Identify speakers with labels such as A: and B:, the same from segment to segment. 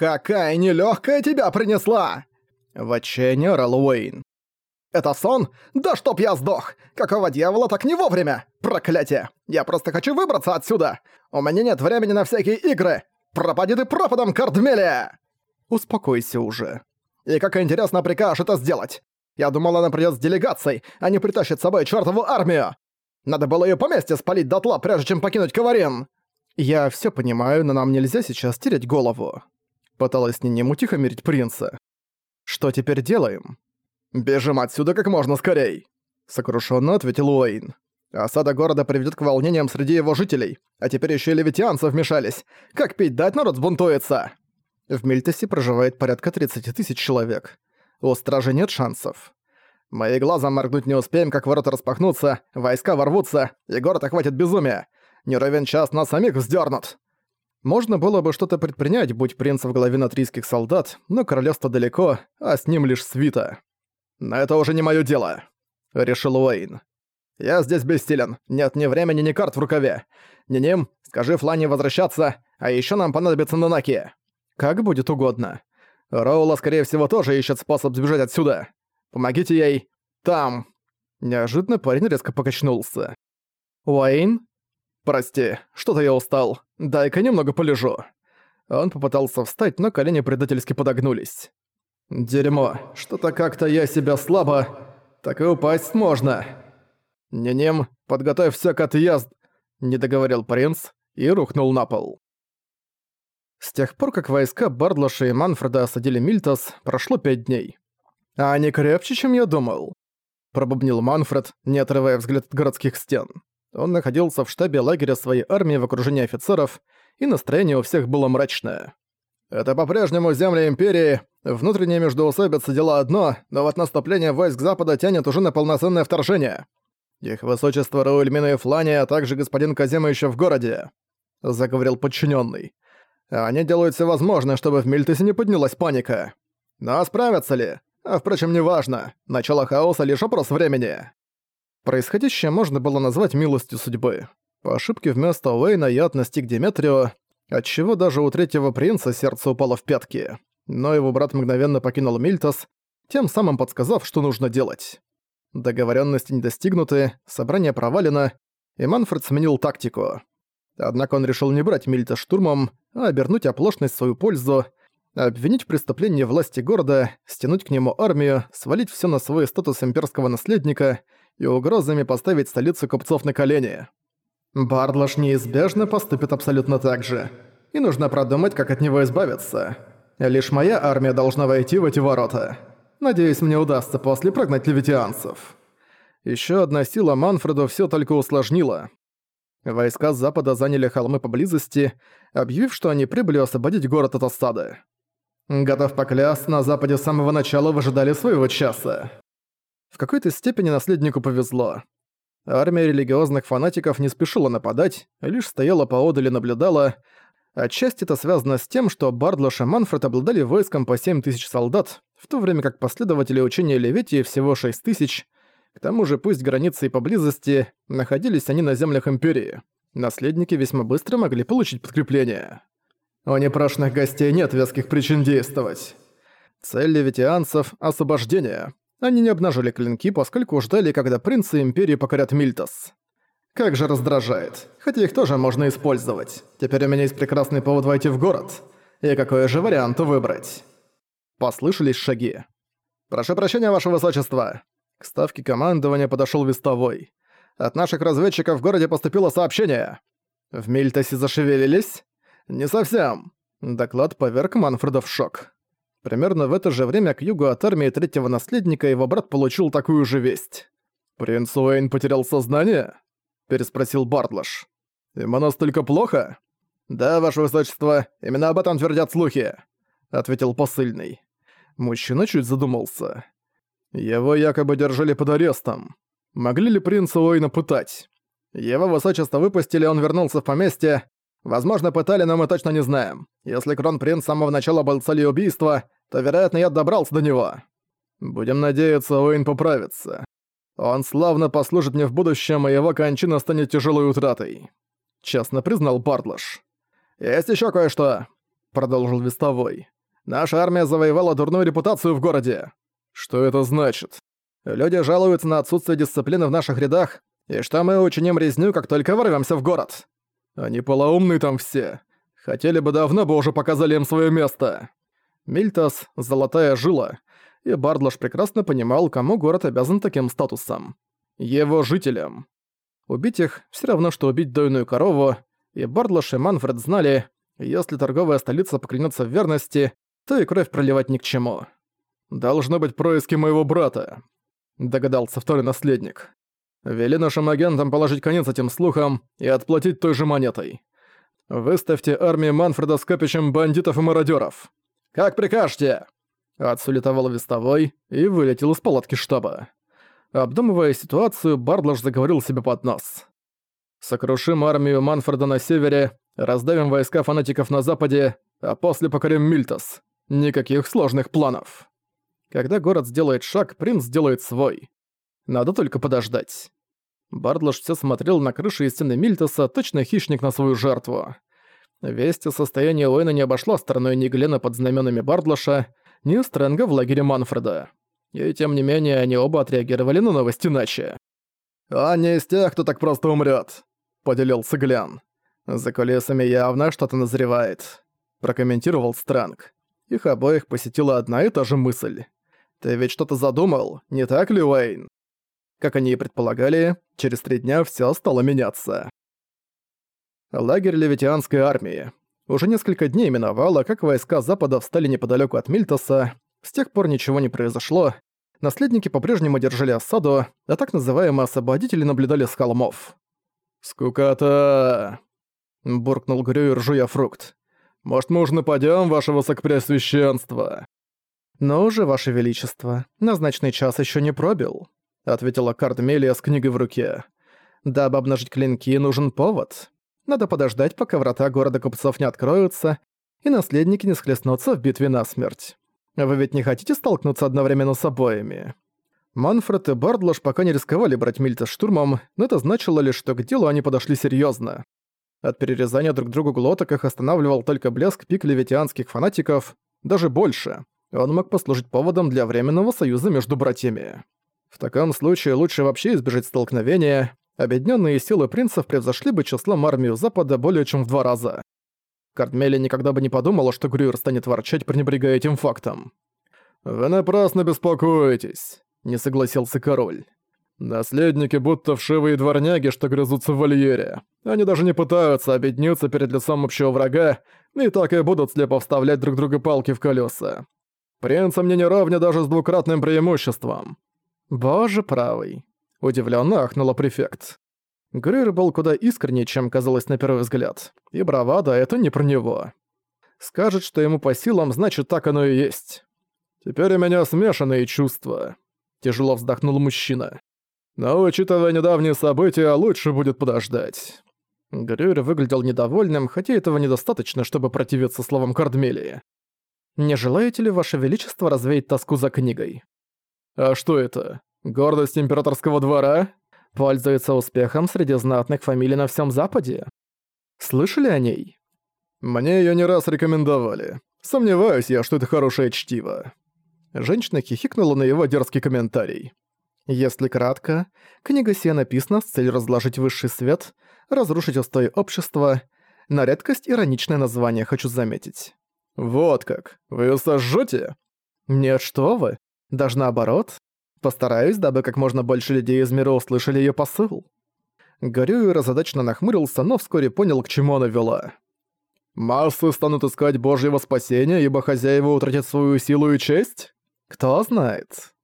A: «Какая нелёгкая тебя принесла!» В отчаянии орал Уэйн. «Это сон? Да чтоб я сдох! Какого дьявола так не вовремя? Проклятие! Я просто хочу выбраться отсюда! У меня нет времени на всякие игры! Пропади ты пропадом, Кардмелия!» «Успокойся уже. И как интересно прикажешь это сделать? Я думал, она придёт с делегацией, а не притащит с собой чёртову армию! Надо было её поместье спалить дотла, прежде чем покинуть Каварин!» «Я всё понимаю, но нам нельзя сейчас терять голову», — пыталась Ниним утихомирить принца. «Что теперь делаем?» «Бежим отсюда как можно скорей!» — сокрушенно ответил Уэйн. «Осада города приведет к волнениям среди его жителей, а теперь еще и левитианцы вмешались. Как пить дать, народ сбунтуется!» В Мильтесе проживает порядка 30 тысяч человек. У стражи нет шансов. Мы и глазом моргнуть не успеем, как ворота распахнутся, войска ворвутся, и город охватит безумие. Не ровен час нас самих вздернут. Можно было бы что-то предпринять, будь принц в голове натрийских солдат, но королевство далеко, а с ним лишь свита. «Но это уже не моё дело», — решил Уэйн. «Я здесь бессилен. Нет ни времени, ни карт в рукаве. Ниним, скажи Флане возвращаться, а ещё нам понадобится Нанаки. Как будет угодно. Роула, скорее всего, тоже ищет способ сбежать отсюда. Помогите ей. Там». Неожиданно парень резко покачнулся. «Уэйн?» «Прости, что-то я устал. Дай-ка немного полежу». Он попытался встать, но колени предательски подогнулись. «Дерьмо, что-то как-то я себя слабо, так и упасть можно». «Не-нем, подготовь всё к отъезд», — не договорил принц и рухнул на пол. С тех пор, как войска Бардлаша и Манфреда осадили Мильтас, прошло пять дней. «А они крепче, чем я думал», — пробубнил Манфред, не отрывая взгляд от городских стен. Он находился в штабе лагеря своей армии в окружении офицеров, и настроение у всех было мрачное. «Это по-прежнему земли Империи, внутренние междоусобицы дела одно, но вот наступление войск Запада тянет уже на полноценное вторжение. Их высочество Раульмина и Флани, а также господин Казема еще в городе», — заговорил подчиненный. «Они делают все возможное, чтобы в Мильтесе не поднялась паника. Но справятся ли? А впрочем, неважно. Начало хаоса — лишь вопрос времени». Происходящее можно было назвать милостью судьбы. По ошибке вместо Уэйна яд настиг Деметрио, отчего даже у третьего принца сердце упало в пятки. Но его брат мгновенно покинул Мильтас, тем самым подсказав, что нужно делать. Договоренности не достигнуты, собрание провалено, и Манфред сменил тактику. Однако он решил не брать Мильтас штурмом, а обернуть оплошность в свою пользу, обвинить в преступлении власти города, стянуть к нему армию, свалить все на свой статус имперского наследника — и угрозами поставить столицу купцов на колени. Бардлаш неизбежно поступит абсолютно так же. И нужно продумать, как от него избавиться. Лишь моя армия должна войти в эти ворота. Надеюсь, мне удастся после прогнать левитианцев. Еще одна сила Манфреду все только усложнила. Войска с запада заняли холмы поблизости, объявив, что они прибыли освободить город от осады. Готов поклясться, на западе с самого начала выжидали своего часа. В какой-то степени наследнику повезло. Армия религиозных фанатиков не спешила нападать, лишь стояла поодаль и наблюдала. Отчасти это связано с тем, что Бардлош и Манфред обладали войском по 7 тысяч солдат, в то время как последователи учения Леветии всего 6 тысяч. К тому же, пусть границы и поблизости, находились они на землях Империи. Наследники весьма быстро могли получить подкрепление. У непрошенных гостей нет веских причин действовать. Цель левитианцев — освобождение. Они не обнажили клинки, поскольку ждали, когда принцы Империи покорят Мильтас. Как же раздражает. Хотя их тоже можно использовать. Теперь у меня есть прекрасный повод войти в город. И какой же вариант выбрать? Послышались шаги. «Прошу прощения, ваше высочество!» К ставке командования подошёл вестовой. «От наших разведчиков в городе поступило сообщение». «В Мильтасе зашевелились?» «Не совсем». Доклад поверг Манфреда в шок. Примерно в это же время к югу от армии третьего наследника его брат получил такую же весть. «Принц Уэйн потерял сознание?» – переспросил Бартлаш. «Ему настолько плохо?» «Да, ваше высочество, именно об этом твердят слухи», – ответил посыльный. Мужчина чуть задумался. Его якобы держали под арестом. Могли ли принца Уэйна пытать? Его высочество выпустили, он вернулся в поместье, Возможно, пытали, но мы точно не знаем. Если Кронпринц с самого начала был целью убийства, то, вероятно, я добрался до него. Будем надеяться, Уэйн поправится. Он славно послужит мне в будущем, и его кончина станет тяжелой утратой. Честно признал Бартлаш. Есть еще кое-что. — продолжил Вестовой. «Наша армия завоевала дурную репутацию в городе». «Что это значит?» «Люди жалуются на отсутствие дисциплины в наших рядах, и что мы учиним резню, как только ворвемся в город. Они полоумные там все. Хотели бы давно бы уже показали им свое место». Мильтас — золотая жила, и Бардлаш прекрасно понимал, кому город обязан таким статусом. Его жителям. Убить их все равно, что убить дойную корову, и Бардлаш и Манфред знали, если торговая столица поклянется в верности, то и кровь проливать ни к чему. «Должно быть происки моего брата», — догадался второй наследник. «Вели нашим агентам положить конец этим слухам и отплатить той же монетой. Выставьте армии Манфреда с копищем бандитов и мародеров. Как прикажете!» Отсулетовал вестовой и вылетел из палатки штаба. Обдумывая ситуацию, Бардлаш заговорил себе под нос. «Сокрушим армию Манфреда на севере, раздавим войска фанатиков на западе, а после покорим Мильтос. Никаких сложных планов». Когда город сделает шаг, принц сделает свой. Надо только подождать. Бардлаш все смотрел на крыши и стены Мильтоса, точно хищник на свою жертву. Весть о состоянии Уэйна не обошла стороной ни Глена под знаменами Бардлаша, ни Стрэнга в лагере Манфреда. И тем не менее, они оба отреагировали на новость иначе. «Он не из тех, кто так просто умрет, поделился Глен. «За колесами явно что-то назревает», — прокомментировал Стрэнг. Их обоих посетила одна и та же мысль. «Ты ведь что-то задумал, не так ли, Уэйн?» Как они и предполагали, через три дня все стало меняться. Лагерь Левитианской армии. Уже несколько дней миновало, как войска Запада встали неподалеку от Мильтоса. С тех пор ничего не произошло. Наследники по-прежнему держали осаду, а так называемые освободители наблюдали с холмов. «Скукота!» — буркнул Грюер, жуя фрукт. «Может, мы уже нападём, ваше высокопреосвященство?» «Но уже, ваше величество, назначенный час ещё не пробил», — ответила Кардмелия с книгой в руке. «Дабы обнажить клинки, нужен повод. Надо подождать, пока врата города купцов не откроются, и наследники не схлестнутся в битве насмерть. Вы ведь не хотите столкнуться одновременно с обоими?» Манфред и Бардлош пока не рисковали брать Мильта штурмом, но это значило лишь, что к делу они подошли серьезно. От перерезания друг другу глоток их останавливал только блеск пик левитианских фанатиков, даже больше. Он мог послужить поводом для временного союза между братьями. В таком случае лучше вообще избежать столкновения, объединенные силы принцев превзошли бы числом армию Запада более чем в два раза. Кардмели никогда бы не подумала, что Грюер станет ворчать, пренебрегая этим фактом. «Вы напрасно беспокоитесь», — не согласился король. «Наследники будто вшивые дворняги, что грызутся в вольере. Они даже не пытаются объединиться перед лицом общего врага, и так и будут слепо вставлять друг друга палки в колеса. Принца мне не равня даже с двукратным преимуществом». «Боже правый», Удивленно ахнула префект. Грюер был куда искреннее, чем казалось на первый взгляд. И бравада — это не про него. Скажет, что ему по силам, значит, так оно и есть. Теперь у меня смешанные чувства. Тяжело вздохнул мужчина. Но учитывая недавние события, лучше будет подождать. Грюер выглядел недовольным, хотя этого недостаточно, чтобы противиться словам Кардмелии. «Не желаете ли, Ваше Величество, развеять тоску за книгой?» «А что это? Гордость императорского двора пользуется успехом среди знатных фамилий на всем Западе. Слышали о ней? Мне ее не раз рекомендовали. Сомневаюсь я, что это хорошее чтиво. Женщина хихикнула на его дерзкий комментарий. Если кратко, книга сия написана с целью разложить высший свет, разрушить устои общества, на редкость ироничное название хочу заметить. Вот как, вы её сожжёте? Нет, что вы, даже наоборот, Постараюсь, дабы как можно больше людей из мира услышали её посыл». Горюй разодачно нахмурился, но вскоре понял, к чему она вела. «Массы станут искать Божьего спасения, ибо хозяева утратят свою силу и честь? Кто знает».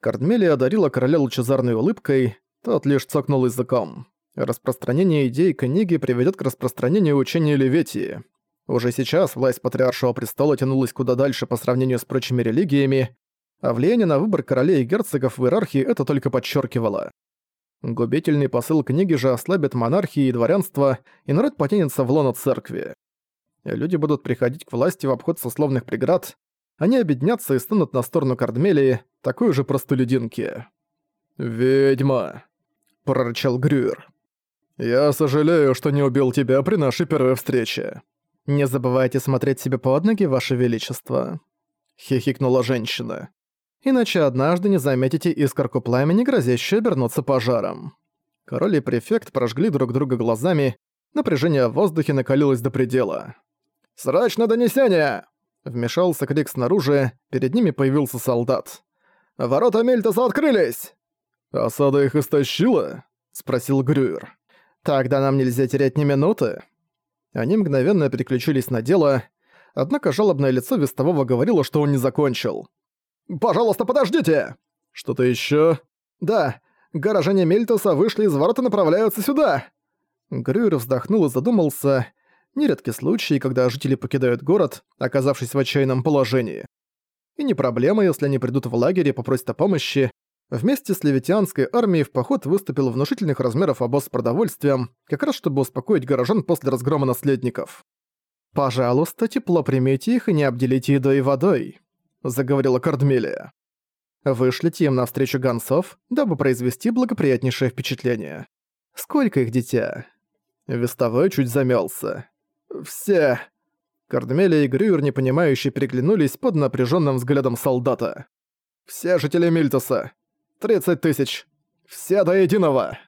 A: Кардмелия одарила короля лучезарной улыбкой, тот лишь цокнул языком. Распространение идей книги приведет к распространению учения Леветии. Уже сейчас власть Патриаршего Престола тянулась куда дальше по сравнению с прочими религиями, а влияние на выбор королей и герцогов в иерархии это только подчеркивало. Губительный посыл книги же ослабит монархии и дворянство, и народ потянется в лоно церкви. Люди будут приходить к власти в обход сословных преград, они объединятся и станут на сторону Кардмелии, такой же простолюдинки. «Ведьма!» – прорычал Грюер. «Я сожалею, что не убил тебя при нашей первой встрече». «Не забывайте смотреть себе под ноги, Ваше Величество», — хихикнула женщина. «Иначе однажды не заметите искорку пламени, грозящую обернуться пожаром». Король и префект прожгли друг друга глазами, напряжение в воздухе накалилось до предела. «Срочно донесение!» Вмешался крик снаружи, перед ними появился солдат. «Ворота Мельтоса открылись!» «Осада их истощила?» — спросил Грюер. «Тогда нам нельзя терять ни минуты». Они мгновенно переключились на дело, однако жалобное лицо Вестового говорило, что он не закончил. «Пожалуйста, подождите!» «Что-то ещё?» «Да, горожане Мельтоса вышли из ворот и направляются сюда!» Грюер вздохнул и задумался. Нередки случаи, когда жители покидают город, оказавшись в отчаянном положении. И не проблема, если они придут в лагерь и попросят о помощи. Вместе с левитианской армией в поход выступил внушительных размеров обоз с продовольствием, как раз чтобы успокоить горожан после разгрома наследников. «Пожалуйста, тепло примите их и не обделите едой и водой», — заговорила Кардмелия. «Вышлите им навстречу гонцов, дабы произвести благоприятнейшее впечатление. Сколько их, дитя?» Вестовой чуть замялся. «Все...» Кардмелия и Грюер, непонимающе переглянулись под напряженным взглядом солдата. «Все жители Мильтоса. 30 тысяч. Все до единого!»